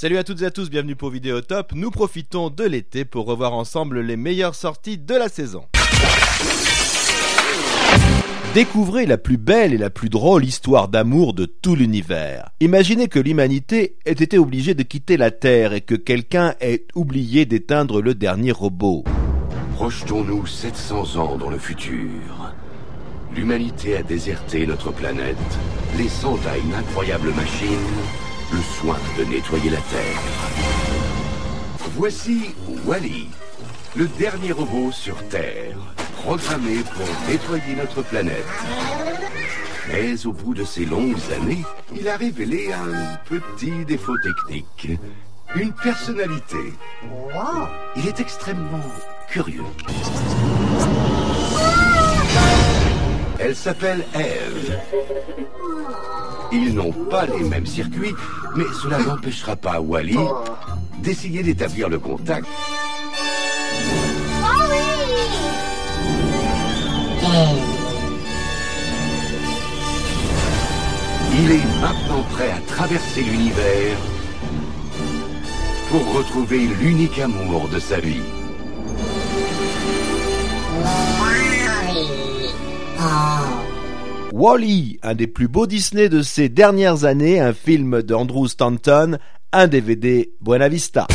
Salut à toutes et à tous, bienvenue pour Vidéo Top. Nous profitons de l'été pour revoir ensemble les meilleures sorties de la saison. Découvrez la plus belle et la plus drôle histoire d'amour de tout l'univers. Imaginez que l'humanité ait été obligée de quitter la Terre et que quelqu'un ait oublié d'éteindre le dernier robot. Projetons-nous 700 ans dans le futur. L'humanité a déserté notre planète, laissant à une incroyable machine le soin de nettoyer la Terre. Voici Wally, le dernier robot sur Terre, programmé pour nettoyer notre planète. Mais au bout de ces longues années, il a révélé un petit défaut technique. Une personnalité. Il est extrêmement curieux. Elle s'appelle Eve. Ils n'ont pas les mêmes circuits, mais cela n'empêchera pas Wally d'essayer d'établir le contact. Il est maintenant prêt à traverser l'univers pour retrouver l'unique amour de sa vie. Wally, un des plus beaux Disney de ces dernières années, un film d'Andrew Stanton, un DVD Buena Vista.